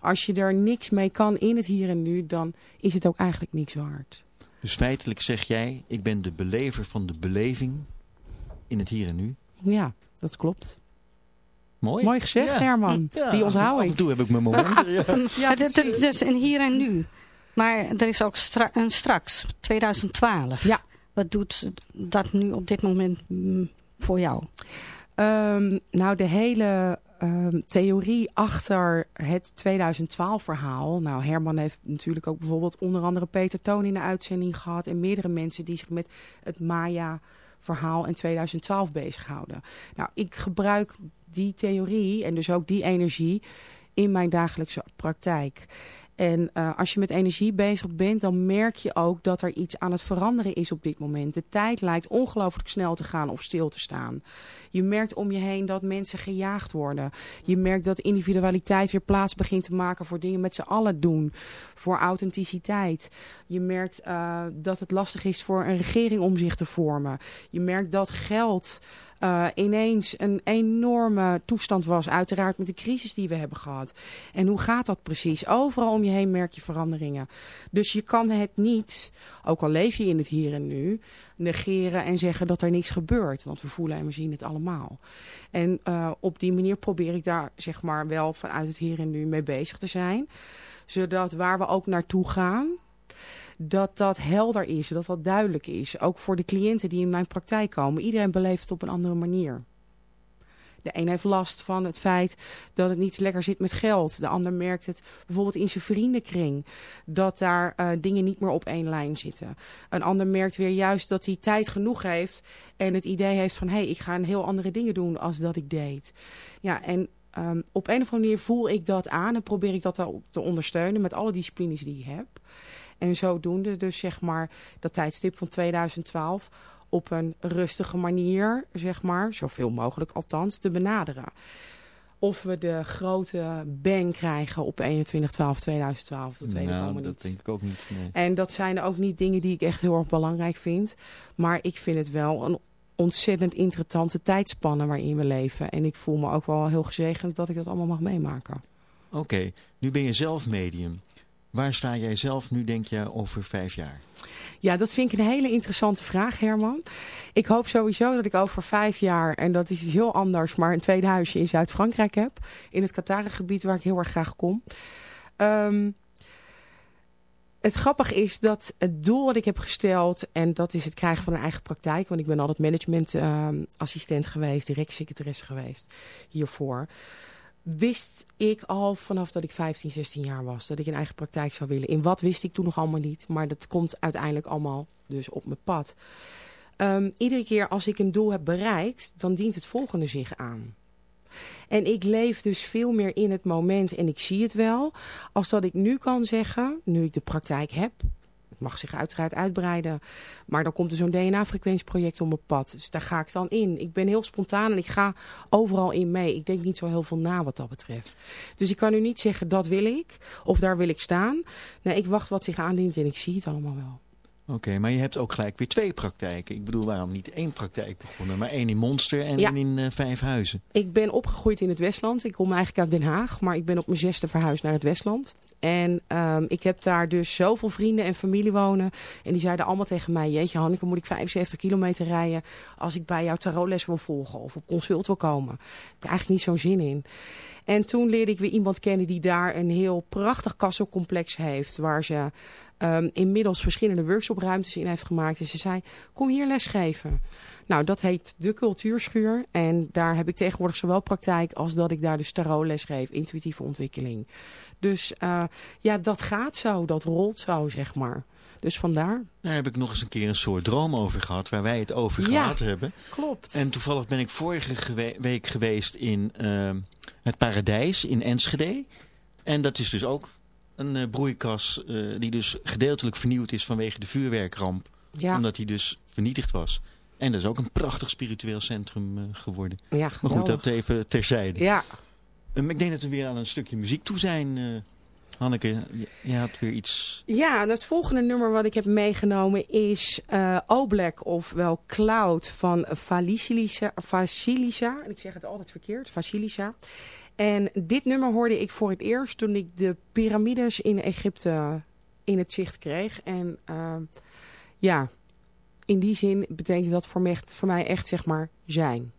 als je er niks mee kan in het hier en nu, dan is het ook eigenlijk niks waard. Dus feitelijk zeg jij, ik ben de belever van de beleving in het hier en nu. Ja, dat klopt. Mooi. Mooi gezegd, Ja. Herman. Ja, Die af- onthoud Af ik. en toe heb ik mijn momenten. ja. Ja, is een hier en nu. Maar er is ook stra een straks, 2012. Ja. Wat doet dat nu op dit moment mm, voor jou? Ehm, nou, de hele ehm, theorie achter het 2012-verhaal. Nou, Herman heeft natuurlijk ook bijvoorbeeld onder andere Peter Toon in de uitzending gehad. En meerdere mensen die zich met het Maya-verhaal in 2012 bezighouden. Nou, ik gebruik die theorie en dus ook die energie in mijn dagelijkse praktijk. En eh, als je met energie bezig bent, dan merk je ook dat er iets aan het veranderen is op dit moment. De tijd lijkt ongelooflijk snel te gaan of stil te staan. Je merkt om je heen dat mensen gejaagd worden. Je merkt dat individualiteit weer plaats begint te maken voor dingen met z'n allen doen. Voor authenticiteit. Je merkt eh, dat het lastig is voor een regering om zich te vormen. Je merkt dat geld eh, ineens een enorme toestand was. Uiteraard met de crisis die we hebben gehad. En hoe gaat dat precies? Overal om je heen merk je veranderingen. Dus je kan het niet, ook al leef je in het hier en nu, negeren en zeggen dat er niks gebeurt. Want we voelen en we zien het allemaal. En uh, op die manier probeer ik daar zeg maar wel vanuit het hier en nu mee bezig te zijn. Zodat waar we ook naartoe gaan, dat dat helder is, dat dat duidelijk is. Ook voor de cliënten die in mijn praktijk komen. Iedereen beleeft het op een andere manier. De een heeft last van het feit dat het niet lekker zit met geld. De ander merkt het bijvoorbeeld in zijn vriendenkring. Dat daar uh, dingen niet meer op één lijn zitten. Een ander merkt weer juist dat hij tijd genoeg heeft. En het idee heeft van, hé, hey, ik ga een heel andere dingen doen als dat ik deed. Ja, en um, op een of andere manier voel ik dat aan. En probeer ik dat te ondersteunen met alle disciplines die ik heb. En zodoende dus zeg maar dat tijdstip van 2012 op een rustige manier, zeg maar, zoveel mogelijk althans, te benaderen. Of we de grote bang krijgen op 21-12-2012, dat weet nou, ik allemaal dat niet. denk ik ook niet. Nee. En dat zijn ook niet dingen die ik echt heel erg belangrijk vind. Maar ik vind het wel een ontzettend interessante tijdspanne waarin we leven. En ik voel me ook wel heel gezegend dat ik dat allemaal mag meemaken. Oké, okay, nu ben je zelf medium. Waar sta jij zelf nu, denk je, over vijf jaar? Ja, dat vind ik een hele interessante vraag, Herman. Ik hoop sowieso dat ik over vijf jaar, en dat is iets heel anders, maar een tweede huisje in Zuid-Frankrijk heb. In het Qatari-gebied waar ik heel erg graag kom. Um, het grappige is dat het doel wat ik heb gesteld, en dat is het krijgen van een eigen praktijk, want ik ben altijd managementassistent um, geweest, directiesecretaresse geweest hiervoor wist ik al vanaf dat ik 15, 16 jaar was. Dat ik een eigen praktijk zou willen. In wat wist ik toen nog allemaal niet. Maar dat komt uiteindelijk allemaal dus op mijn pad. Um, iedere keer als ik een doel heb bereikt, dan dient het volgende zich aan. En ik leef dus veel meer in het moment en ik zie het wel. Als dat ik nu kan zeggen, nu ik de praktijk heb. Het mag zich uiteraard uitbreiden. Maar dan komt er zo'n DNA-frequentieproject op mijn pad. Dus daar ga ik dan in. Ik ben heel spontaan en ik ga overal in mee. Ik denk niet zo heel veel na wat dat betreft. Dus ik kan nu niet zeggen, dat wil ik. Of daar wil ik staan. Nee, ik wacht wat zich aandient en ik zie het allemaal wel. Oké, okay, maar je hebt ook gelijk weer twee praktijken. Ik bedoel, waarom niet één praktijk begonnen, maar één in Monster en ja. één in uh, Vijfhuizen? Ik ben opgegroeid in het Westland. Ik kom eigenlijk uit Den Haag, maar ik ben op mijn zesde verhuisd naar het Westland. En um, ik heb daar dus zoveel vrienden en familie wonen. En die zeiden allemaal tegen mij, jeetje Hanneke, moet ik 75 kilometer rijden als ik bij jou tarotles wil volgen of op consult wil komen. Ik heb eigenlijk niet zo'n zin in. En toen leerde ik weer iemand kennen die daar een heel prachtig kasselcomplex heeft. Waar ze ehm, inmiddels verschillende workshopruimtes in heeft gemaakt. En ze zei, kom hier lesgeven. Nou, dat heet de cultuurschuur. En daar heb ik tegenwoordig zowel praktijk als dat ik daar dus tarotles geef. Intuïtieve ontwikkeling. Dus uh, ja, dat gaat zo. Dat rolt zo, zeg maar. Dus vandaar. Daar heb ik nog eens een keer een soort droom over gehad, waar wij het over ja, gehad hebben. klopt. En toevallig ben ik vorige gewe week geweest in uh, het Paradijs in Enschede. En dat is dus ook een uh, broeikas uh, die dus gedeeltelijk vernieuwd is vanwege de vuurwerkramp. Ja. Omdat die dus vernietigd was. En dat is ook een prachtig spiritueel centrum uh, geworden. Ja, maar goed, dat even terzijde. Ja. Um, ik denk dat we weer aan een stukje muziek toe zijn. Hanneke, je had weer iets... Ja, het volgende nummer wat ik heb meegenomen is uh, Oblak, ofwel Cloud van. Vasilisa. Ik zeg het altijd verkeerd, Vasilisa. En dit nummer hoorde ik voor het eerst toen ik de piramides in Egypte in het zicht kreeg. En uh, ja, in die zin betekent dat voor mij, voor mij echt zeg maar zijn.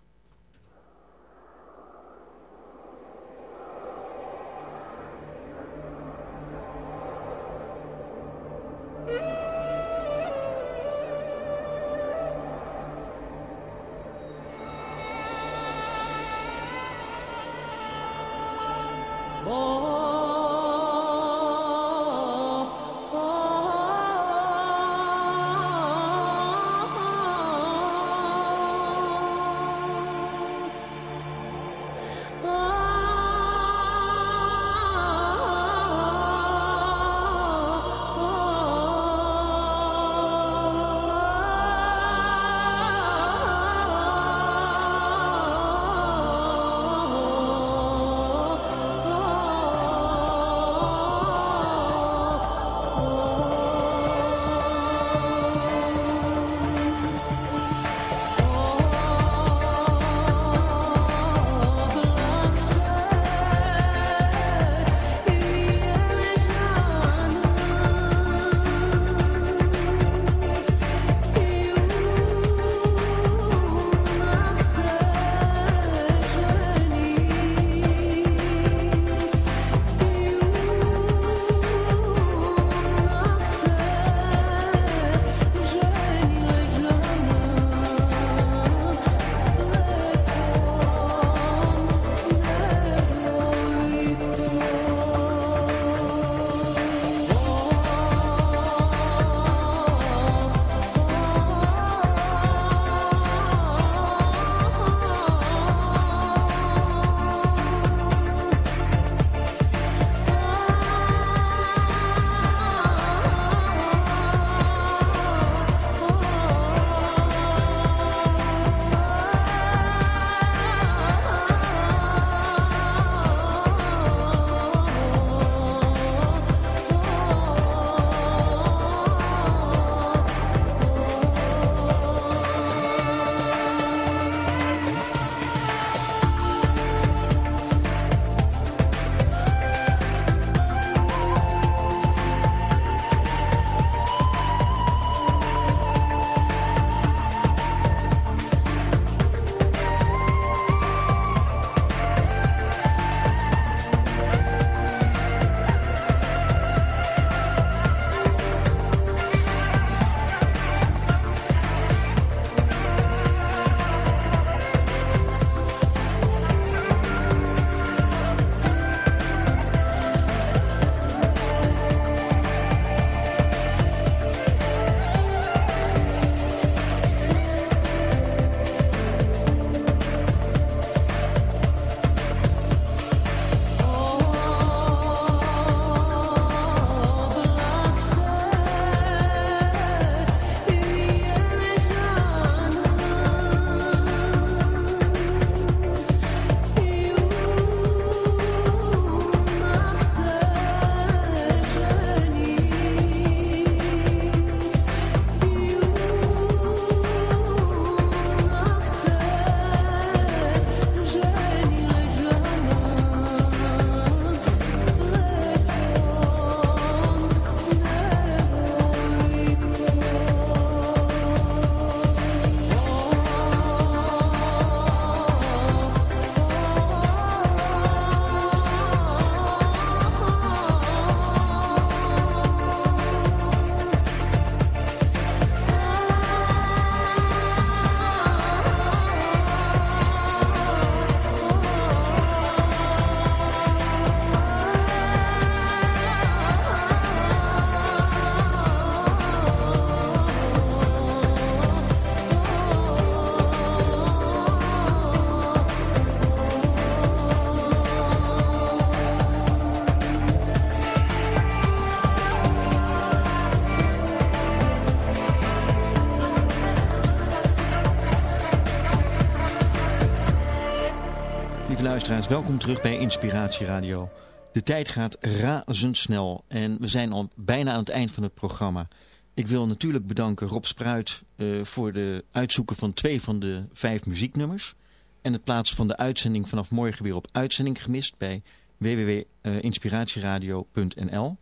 Welkom terug bij Inspiratie Radio. De tijd gaat razendsnel en we zijn al bijna aan het eind van het programma. Ik wil natuurlijk bedanken Rob Spruit uh, voor de uitzoeken van twee van de vijf muzieknummers. En het plaatsen van de uitzending vanaf morgen weer op uitzending gemist bij www.inspiratieradio.nl.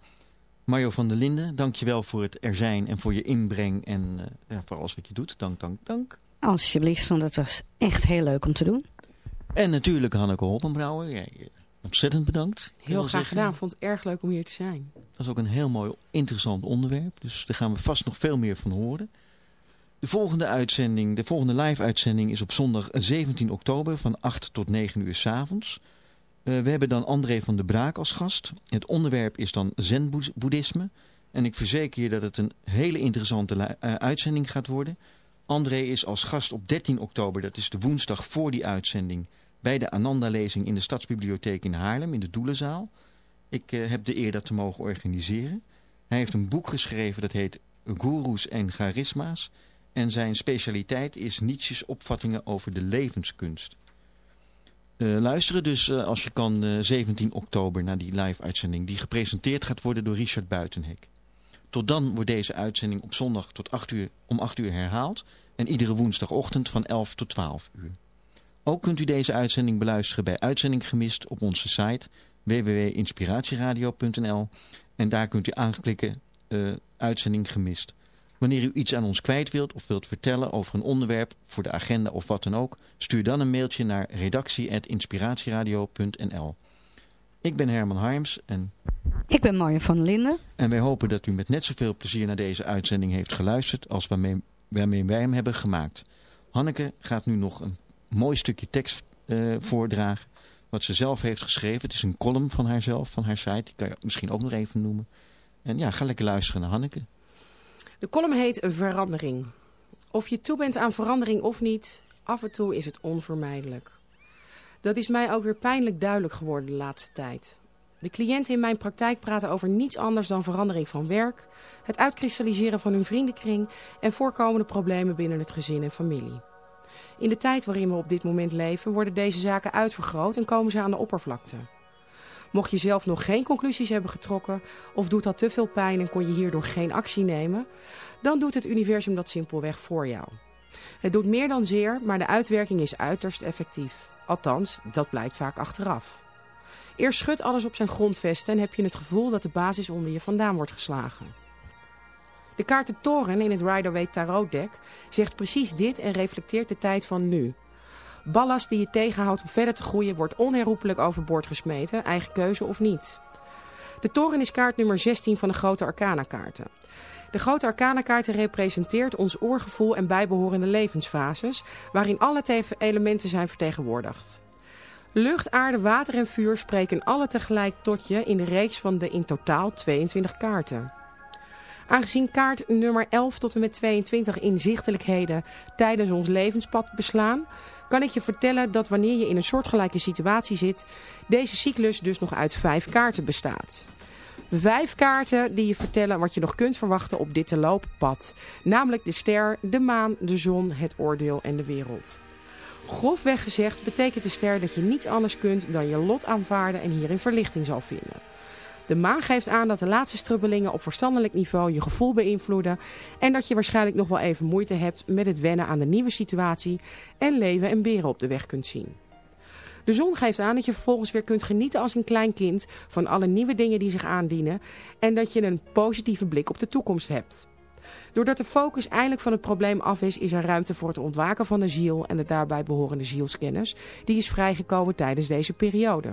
Mario van der Linden, dankjewel voor het er zijn en voor je inbreng en uh, voor alles wat je doet. Dank, dank, dank. Alsjeblieft, want het was echt heel leuk om te doen. En natuurlijk Hanneke Hoppenbrouwer. Eh, ontzettend bedankt. Heel graag zeggen. gedaan. Vond het erg leuk om hier te zijn. Dat is ook een heel mooi, interessant onderwerp. Dus daar gaan we vast nog veel meer van horen. De volgende uitzending, de volgende live uitzending is op zondag 17 oktober van 8 tot 9 uur s avonds. Uh, we hebben dan André van der Braak als gast. Het onderwerp is dan zen-boeddhisme. En ik verzeker je dat het een hele interessante uh, uitzending gaat worden. André is als gast op 13 oktober, dat is de woensdag voor die uitzending, bij de Ananda-lezing in de Stadsbibliotheek in Haarlem, in de Doelenzaal. Ik uh, heb de eer dat te mogen organiseren. Hij heeft een boek geschreven dat heet Gurus en Charisma's. En zijn specialiteit is Nietzsche's opvattingen over de levenskunst. Uh, luisteren dus uh, als je kan uh, 17 oktober naar die live-uitzending die gepresenteerd gaat worden door Richard Buitenhek. Tot dan wordt deze uitzending op zondag tot 8 uur, om 8 uur herhaald en iedere woensdagochtend van 11 tot 12 uur. Ook kunt u deze uitzending beluisteren bij Uitzending Gemist op onze site www.inspiratieradio.nl en daar kunt u aanklikken Uitzending Gemist. Wanneer u iets aan ons kwijt wilt of wilt vertellen over een onderwerp voor de agenda of wat dan ook, stuur dan een mailtje naar redactie.inspiratieradio.nl. Ik ben Herman Harms en... Ik ben Marja van Linden. En wij hopen dat u met net zoveel plezier naar deze uitzending heeft geluisterd als waarmee, waarmee wij hem hebben gemaakt. Hanneke gaat nu nog een mooi stukje tekst uh, voordragen wat ze zelf heeft geschreven. Het is een column van haarzelf, van haar site. Die kan je misschien ook nog even noemen. En ja, ga lekker luisteren naar Hanneke. De column heet Verandering. Of je toe bent aan verandering of niet, af en toe is het onvermijdelijk. Dat is mij ook weer pijnlijk duidelijk geworden de laatste tijd. De cliënten in mijn praktijk praten over niets anders dan verandering van werk, het uitkristalliseren van hun vriendenkring en voorkomende problemen binnen het gezin en familie. In de tijd waarin we op dit moment leven worden deze zaken uitvergroot en komen ze aan de oppervlakte. Mocht je zelf nog geen conclusies hebben getrokken of doet dat te veel pijn en kon je hierdoor geen actie nemen, dan doet het universum dat simpelweg voor jou. Het doet meer dan zeer, maar de uitwerking is uiterst effectief. Althans, dat blijkt vaak achteraf. Eerst schudt alles op zijn grondvesten en heb je het gevoel dat de basis onder je vandaan wordt geslagen. De kaart de toren in het Rider-Waite Tarot deck zegt precies dit en reflecteert de tijd van nu. Ballast die je tegenhoudt om verder te groeien wordt onherroepelijk overboord gesmeten, eigen keuze of niet. De toren is kaart nummer 16 van de grote arcana-kaarten. De grote arcana-kaarten representeert ons oorgevoel en bijbehorende levensfases, waarin alle elementen zijn vertegenwoordigd. Lucht, aarde, water en vuur spreken alle tegelijk tot je in de reeks van de in totaal 22 kaarten. Aangezien kaart nummer 11 tot en met 22 inzichtelijkheden tijdens ons levenspad beslaan, kan ik je vertellen dat wanneer je in een soortgelijke situatie zit, deze cyclus dus nog uit vijf kaarten bestaat. Vijf kaarten die je vertellen wat je nog kunt verwachten op dit te lopen pad. Namelijk de ster, de maan, de zon, het oordeel en de wereld. Grofweg gezegd betekent de ster dat je niets anders kunt dan je lot aanvaarden en hierin verlichting zal vinden. De maan geeft aan dat de laatste strubbelingen op verstandelijk niveau je gevoel beïnvloeden en dat je waarschijnlijk nog wel even moeite hebt met het wennen aan de nieuwe situatie en leven en beren op de weg kunt zien. De zon geeft aan dat je vervolgens weer kunt genieten als een klein kind van alle nieuwe dingen die zich aandienen en dat je een positieve blik op de toekomst hebt. Doordat de focus eindelijk van het probleem af is, is er ruimte voor het ontwaken van de ziel en de daarbij behorende zielskennis die is vrijgekomen tijdens deze periode.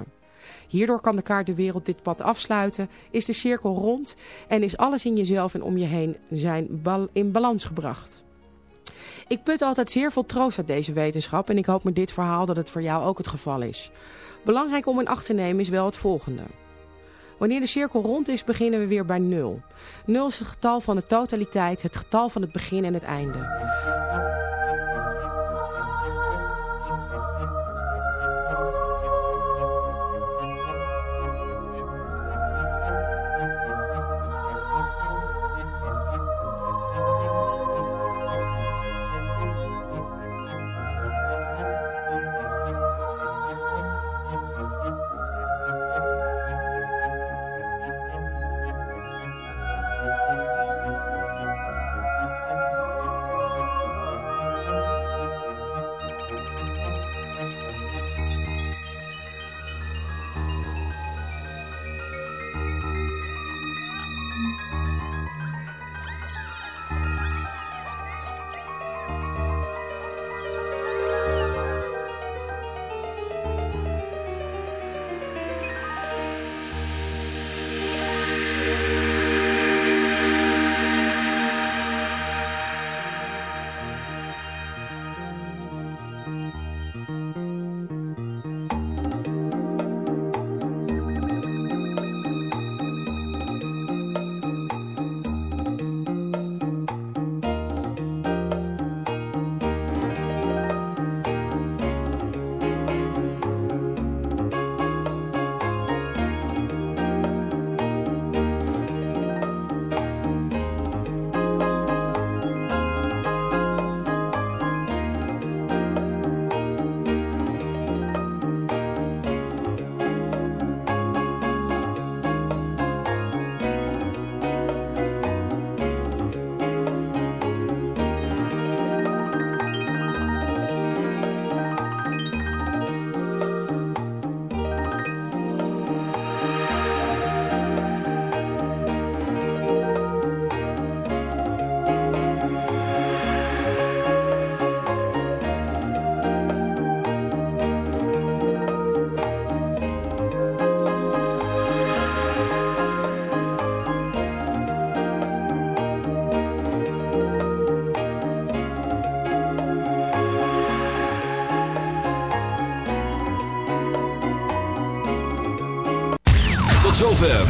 Hierdoor kan de kaart de wereld dit pad afsluiten, is de cirkel rond en is alles in jezelf en om je heen zijn in balans gebracht. Ik put altijd zeer veel troost uit deze wetenschap en ik hoop met dit verhaal dat het voor jou ook het geval is. Belangrijk om in acht te nemen is wel het volgende. Wanneer de cirkel rond is, beginnen we weer bij nul. Nul is het getal van de totaliteit, het getal van het begin en het einde.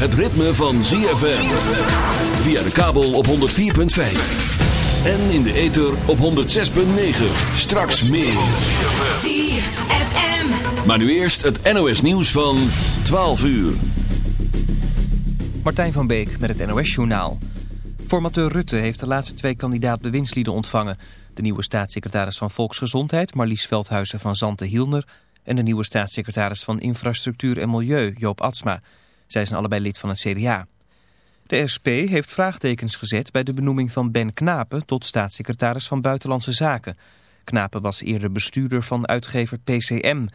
Het ritme van ZFM. Via de kabel op 104.5. En in de ether op 106.9. Straks meer. ZFM. Maar nu eerst het NOS nieuws van 12 uur. Martijn van Beek met het NOS-journaal. Formateur Rutte heeft de laatste twee kandidaat-bewindslieden ontvangen. De nieuwe staatssecretaris van Volksgezondheid, Marlies Veldhuizen van Zanten-Hielner... en de nieuwe staatssecretaris van Infrastructuur en Milieu, Joop Atsma. Zij zijn allebei lid van het CDA. De SP heeft vraagtekens gezet bij de benoeming van Ben Knapen... tot staatssecretaris van Buitenlandse Zaken. Knapen was eerder bestuurder van uitgever PCM...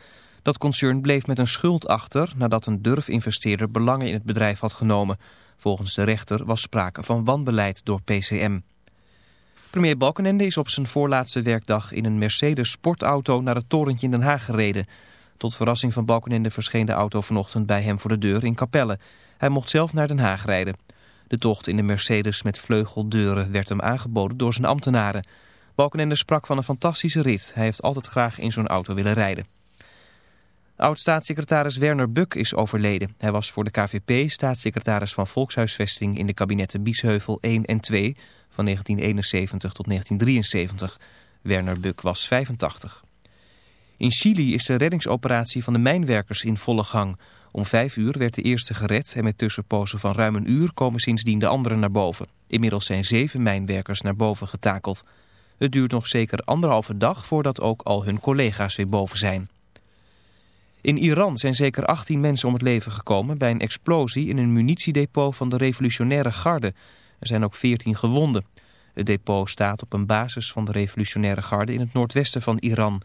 Dat concern bleef met een schuld achter nadat een durfinvesteerder belangen in het bedrijf had genomen. Volgens de rechter was sprake van wanbeleid door PCM. Premier Balkenende is op zijn voorlaatste werkdag in een Mercedes sportauto naar het torentje in Den Haag gereden. Tot verrassing van Balkenende verscheen de auto vanochtend bij hem voor de deur in Capelle. Hij mocht zelf naar Den Haag rijden. De tocht in de Mercedes met vleugeldeuren werd hem aangeboden door zijn ambtenaren. Balkenende sprak van een fantastische rit. Hij heeft altijd graag in zo'n auto willen rijden. Oud-staatssecretaris Werner Buk is overleden. Hij was voor de KVP staatssecretaris van Volkshuisvesting in de kabinetten Biesheuvel 1 en 2 van 1971 tot 1973. Werner Buk was 85. In Chili is de reddingsoperatie van de mijnwerkers in volle gang. Om vijf uur werd de eerste gered en met tussenpozen van ruim een uur komen sindsdien de anderen naar boven. Inmiddels zijn zeven mijnwerkers naar boven getakeld. Het duurt nog zeker anderhalve dag voordat ook al hun collega's weer boven zijn. In Iran zijn zeker 18 mensen om het leven gekomen bij een explosie in een munitiedepot van de revolutionaire garde. Er zijn ook 14 gewonden. Het depot staat op een basis van de revolutionaire garde in het noordwesten van Iran.